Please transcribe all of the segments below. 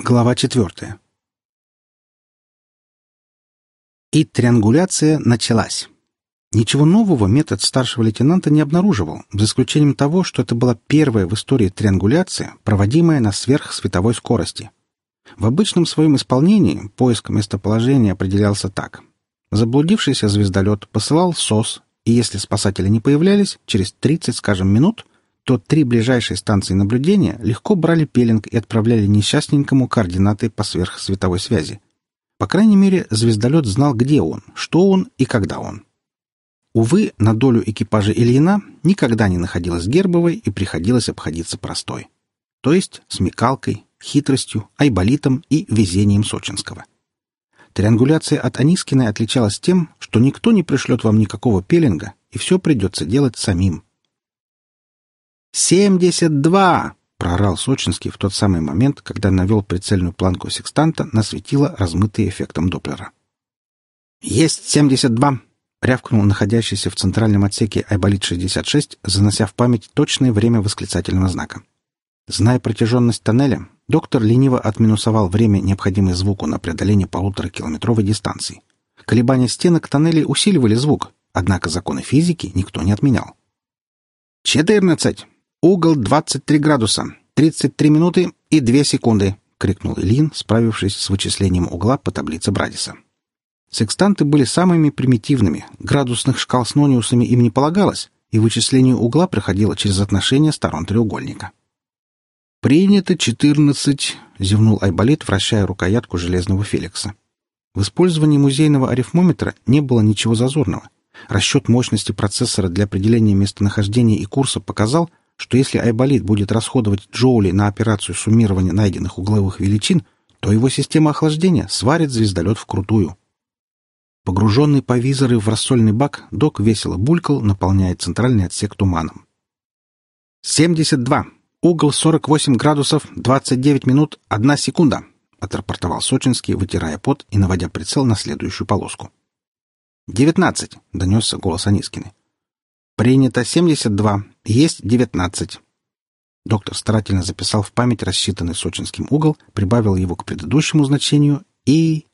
Глава четвертая. И триангуляция началась. Ничего нового метод старшего лейтенанта не обнаруживал, за исключением того, что это была первая в истории триангуляция, проводимая на сверхсветовой скорости. В обычном своем исполнении поиск местоположения определялся так. Заблудившийся звездолет посылал СОС, и если спасатели не появлялись, через 30, скажем, минут — то три ближайшие станции наблюдения легко брали пеленг и отправляли несчастненькому координаты по сверхсветовой связи. По крайней мере, звездолет знал, где он, что он и когда он. Увы, на долю экипажа Ильина никогда не находилась Гербовой и приходилось обходиться простой. То есть смекалкой, хитростью, айболитом и везением Сочинского. Триангуляция от Анискиной отличалась тем, что никто не пришлет вам никакого пеленга, и все придется делать самим. «Семьдесят два!» — проорал Сочинский в тот самый момент, когда навел прицельную планку секстанта на светило, размытое эффектом Доплера. «Есть семьдесят два!» — рявкнул находящийся в центральном отсеке Айболит-66, занося в память точное время восклицательного знака. Зная протяженность тоннеля, доктор лениво отминусовал время, необходимое звуку на преодоление полуторакилометровой дистанции. Колебания стенок тоннелей усиливали звук, однако законы физики никто не отменял. «Четырнадцать!» «Угол 23 градуса, 33 минуты и 2 секунды», — крикнул Ильин, справившись с вычислением угла по таблице Брадиса. Секстанты были самыми примитивными, градусных шкал с нониусами им не полагалось, и вычисление угла проходило через отношение сторон треугольника. «Принято четырнадцать», — зевнул Айболит, вращая рукоятку железного Феликса. В использовании музейного арифмометра не было ничего зазорного. Расчет мощности процессора для определения местонахождения и курса показал, что если Айболит будет расходовать джоули на операцию суммирования найденных угловых величин, то его система охлаждения сварит звездолет вкрутую. Погруженный по визоры в рассольный бак, док весело булькал, наполняя центральный отсек туманом. «Семьдесят два. Угол сорок восемь градусов, двадцать девять минут, одна секунда», — отрапортовал Сочинский, вытирая пот и наводя прицел на следующую полоску. «Девятнадцать», — донесся голос Анискины. «Принято семьдесят два. Есть девятнадцать». Доктор старательно записал в память рассчитанный сочинским угол, прибавил его к предыдущему значению и...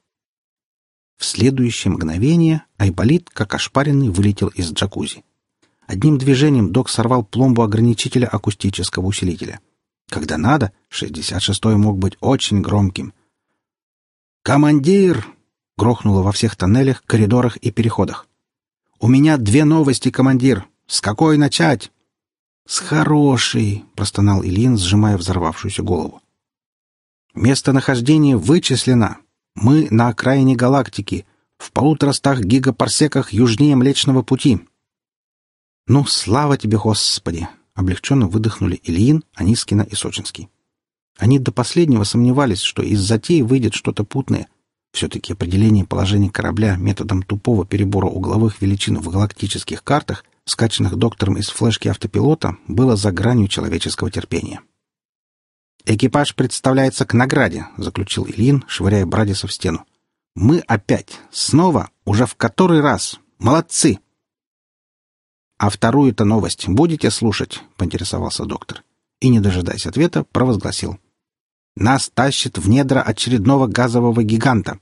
В следующее мгновение Айболит, как ошпаренный, вылетел из джакузи. Одним движением док сорвал пломбу ограничителя акустического усилителя. Когда надо, 66-й мог быть очень громким. «Командир!» — грохнуло во всех тоннелях, коридорах и переходах. «У меня две новости, командир!» С какой начать? С хорошей, простонал Ильин, сжимая взорвавшуюся голову. Местонахождение вычислено. Мы на окраине галактики, в полуторастах гигапарсеках южнее Млечного Пути. Ну, слава тебе, Господи! Облегченно выдохнули Ильин, Анискина и Сочинский. Они до последнего сомневались, что из затеи выйдет что-то путное. Все-таки определение положения корабля методом тупого перебора угловых величин в галактических картах скачанных доктором из флешки автопилота, было за гранью человеческого терпения. «Экипаж представляется к награде», — заключил Ильин, швыряя Брадиса в стену. «Мы опять, снова, уже в который раз. Молодцы!» «А вторую-то новость будете слушать?» — поинтересовался доктор. И, не дожидаясь ответа, провозгласил. «Нас тащит в недра очередного газового гиганта».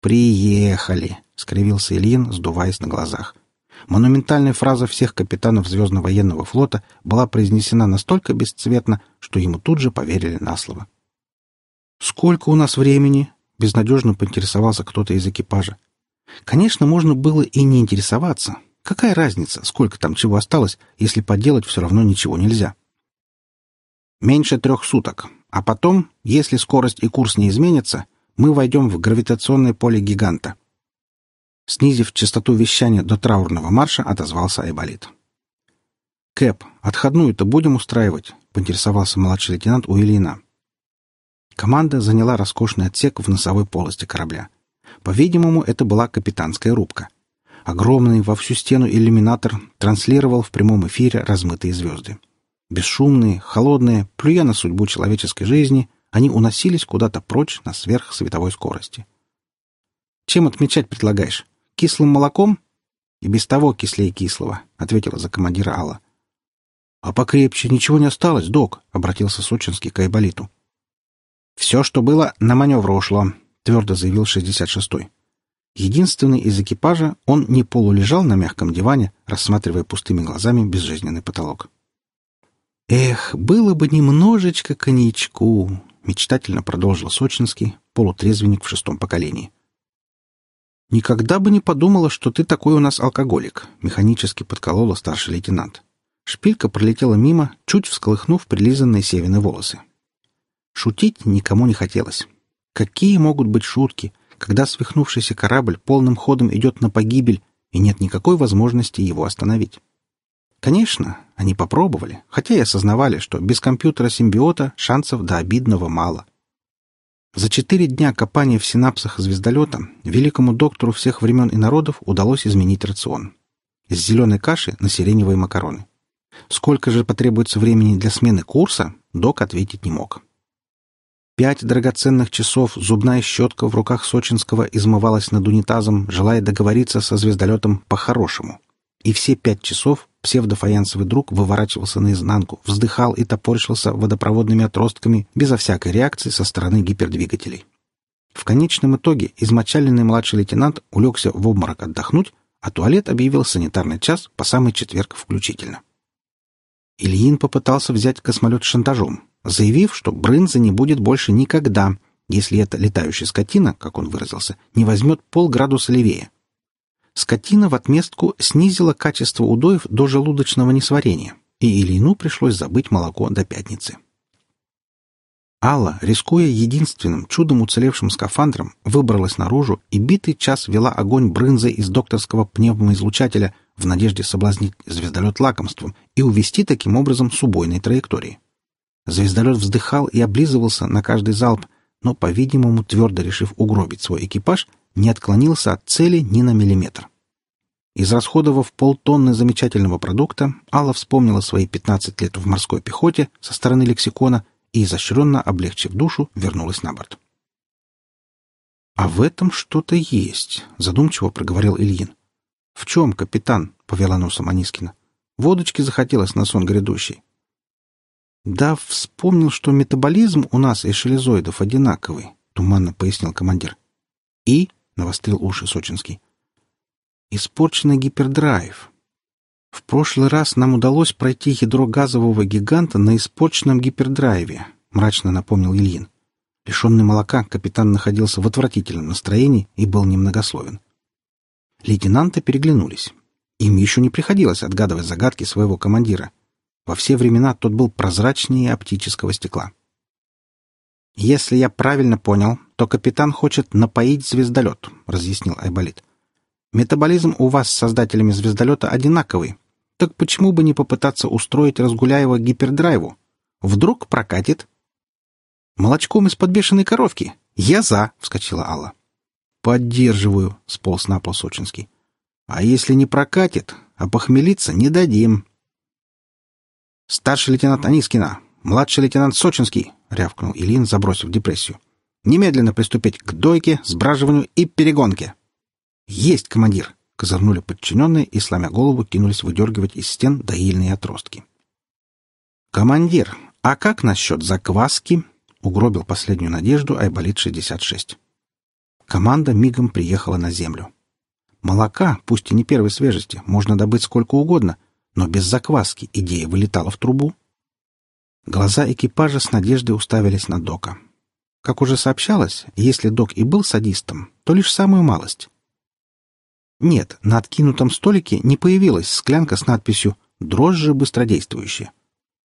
«Приехали!» — скривился Ильин, сдуваясь на глазах. Монументальная фраза всех капитанов Звездно-военного флота была произнесена настолько бесцветно, что ему тут же поверили на слово. «Сколько у нас времени?» — безнадежно поинтересовался кто-то из экипажа. Конечно, можно было и не интересоваться. Какая разница, сколько там чего осталось, если поделать все равно ничего нельзя? Меньше трех суток. А потом, если скорость и курс не изменятся, мы войдем в гравитационное поле гиганта. Снизив частоту вещания до траурного марша, отозвался Айболит. «Кэп, отходную-то будем устраивать?» — поинтересовался младший лейтенант у. Команда заняла роскошный отсек в носовой полости корабля. По-видимому, это была капитанская рубка. Огромный во всю стену иллюминатор транслировал в прямом эфире размытые звезды. Бесшумные, холодные, плюя на судьбу человеческой жизни, они уносились куда-то прочь на сверхсветовой скорости. «Чем отмечать предлагаешь?» Кислым молоком? И без того кислее кислого, ответила за командира Алла. А покрепче ничего не осталось, док, обратился Сочинский к Айболиту. «Все, что было, на маневр ушло», — твердо заявил 66-й. Единственный из экипажа, он не полулежал на мягком диване, рассматривая пустыми глазами безжизненный потолок. «Эх, было бы немножечко коньячку», — мечтательно продолжил Сочинский, полутрезвенник в шестом поколении. «Никогда бы не подумала, что ты такой у нас алкоголик», — механически подколола старший лейтенант. Шпилька пролетела мимо, чуть всколыхнув прилизанные Севины волосы. Шутить никому не хотелось. Какие могут быть шутки, когда свихнувшийся корабль полным ходом идет на погибель, и нет никакой возможности его остановить? Конечно, они попробовали, хотя и осознавали, что без компьютера-симбиота шансов до обидного мало. За четыре дня копания в синапсах звездолета великому доктору всех времен и народов удалось изменить рацион. С зеленой каши на сиреневые макароны. Сколько же потребуется времени для смены курса, док ответить не мог. Пять драгоценных часов зубная щетка в руках Сочинского измывалась над унитазом, желая договориться со звездолетом по-хорошему. И все пять часов псевдофаянсовый друг выворачивался наизнанку, вздыхал и топорщился водопроводными отростками безо всякой реакции со стороны гипердвигателей. В конечном итоге измочаленный младший лейтенант улегся в обморок отдохнуть, а туалет объявил санитарный час по самый четверг включительно. Ильин попытался взять космолет шантажом, заявив, что Брынза не будет больше никогда, если эта летающая скотина, как он выразился, не возьмет полградуса левее. Скотина в отместку снизила качество удоев до желудочного несварения, и Ильину пришлось забыть молоко до пятницы. Алла, рискуя единственным чудом уцелевшим скафандром, выбралась наружу и битый час вела огонь брынзой из докторского пневмоизлучателя в надежде соблазнить звездолет лакомством и увести таким образом с убойной траектории. Звездолет вздыхал и облизывался на каждый залп, но, по-видимому, твердо решив угробить свой экипаж, не отклонился от цели ни на миллиметр. Израсходовав полтонны замечательного продукта, Алла вспомнила свои 15 лет в морской пехоте со стороны лексикона и, изощренно облегчив душу, вернулась на борт. «А в этом что-то есть», — задумчиво проговорил Ильин. «В чем, капитан?» — повела носом Анискина. «Водочки захотелось на сон грядущий». «Да, вспомнил, что метаболизм у нас и шелезоидов одинаковый», — туманно пояснил командир. «И?» — навострил уши Сочинский. «Испорченный гипердрайв. В прошлый раз нам удалось пройти ядро газового гиганта на испорченном гипердрайве», — мрачно напомнил Ильин. Лишенный молока, капитан находился в отвратительном настроении и был немногословен. Лейтенанты переглянулись. Им еще не приходилось отгадывать загадки своего командира. Во все времена тот был прозрачнее оптического стекла. «Если я правильно понял, то капитан хочет напоить звездолет», — разъяснил Айболит. «Метаболизм у вас с создателями звездолета одинаковый. Так почему бы не попытаться устроить Разгуляева гипердрайву? Вдруг прокатит?» «Молочком из-под бешеной коровки. Я за!» — вскочила Алла. «Поддерживаю», — сполз на пол Сочинский. «А если не прокатит, а похмелиться не дадим». «Старший лейтенант Анискина, младший лейтенант Сочинский», — рявкнул Ильин, забросив депрессию. «Немедленно приступить к дойке, сбраживанию и перегонке». «Есть, командир!» — козырнули подчиненные и, сломя голову, кинулись выдергивать из стен доильные отростки. «Командир, а как насчет закваски?» — угробил последнюю надежду Айболит-66. Команда мигом приехала на землю. Молока, пусть и не первой свежести, можно добыть сколько угодно, но без закваски идея вылетала в трубу. Глаза экипажа с надеждой уставились на Дока. Как уже сообщалось, если Док и был садистом, то лишь самую малость. Нет, на откинутом столике не появилась склянка с надписью «Дрожжи быстродействующие».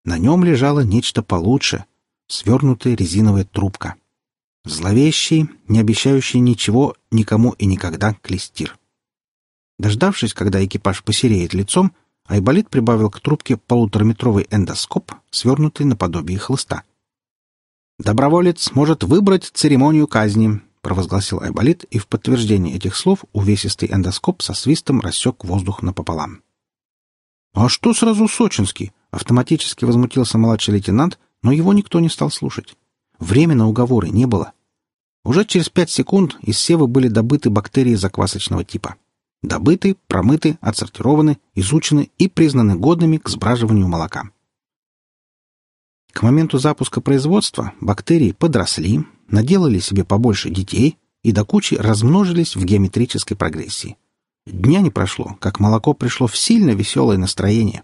На нем лежало нечто получше — свернутая резиновая трубка. Зловещий, не обещающий ничего никому и никогда клестир. Дождавшись, когда экипаж посереет лицом, Айболит прибавил к трубке полутораметровый эндоскоп, свернутый наподобие хлыста. «Доброволец может выбрать церемонию казни», — провозгласил Айболит, и в подтверждение этих слов увесистый эндоскоп со свистом рассек воздух напополам. «А что сразу Сочинский?» — автоматически возмутился младший лейтенант, но его никто не стал слушать. Времени на уговоры не было. Уже через пять секунд из сева были добыты бактерии заквасочного типа. Добыты, промыты, отсортированы, изучены и признаны годными к сбраживанию молока. К моменту запуска производства бактерии подросли, наделали себе побольше детей и до кучи размножились в геометрической прогрессии. Дня не прошло, как молоко пришло в сильно веселое настроение.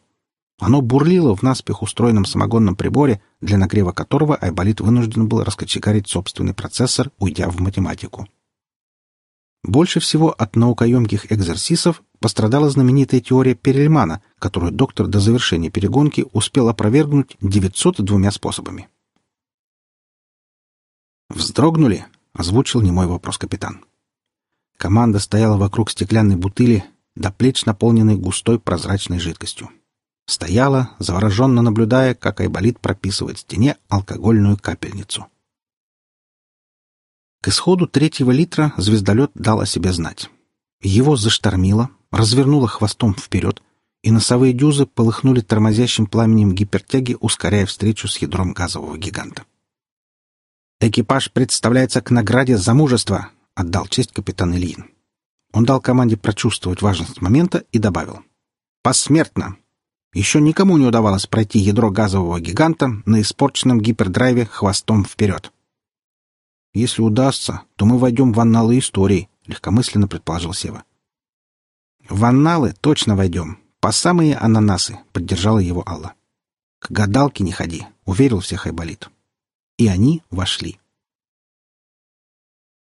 Оно бурлило в наспех устроенном самогонном приборе, для нагрева которого Айболит вынужден был раскочегарить собственный процессор, уйдя в математику. Больше всего от наукоемких экзерсисов пострадала знаменитая теория Перельмана, которую доктор до завершения перегонки успел опровергнуть 902 способами. «Вздрогнули?» — озвучил немой вопрос капитан. Команда стояла вокруг стеклянной бутыли, до плеч наполненной густой прозрачной жидкостью. Стояла, завороженно наблюдая, как Айболит прописывает в стене алкогольную капельницу. К исходу третьего литра звездолет дал о себе знать. Его заштормило, развернуло хвостом вперед, и носовые дюзы полыхнули тормозящим пламенем гипертяги, ускоряя встречу с ядром газового гиганта. «Экипаж представляется к награде за мужество», — отдал честь капитан Ильин. Он дал команде прочувствовать важность момента и добавил. «Посмертно! Еще никому не удавалось пройти ядро газового гиганта на испорченном гипердрайве хвостом вперед. «Если удастся, то мы войдем в анналы истории», — легкомысленно предположил Сева. «В анналы точно войдем. По самые ананасы», — поддержала его Алла. «К гадалке не ходи», — уверил всех Айболит. И они вошли.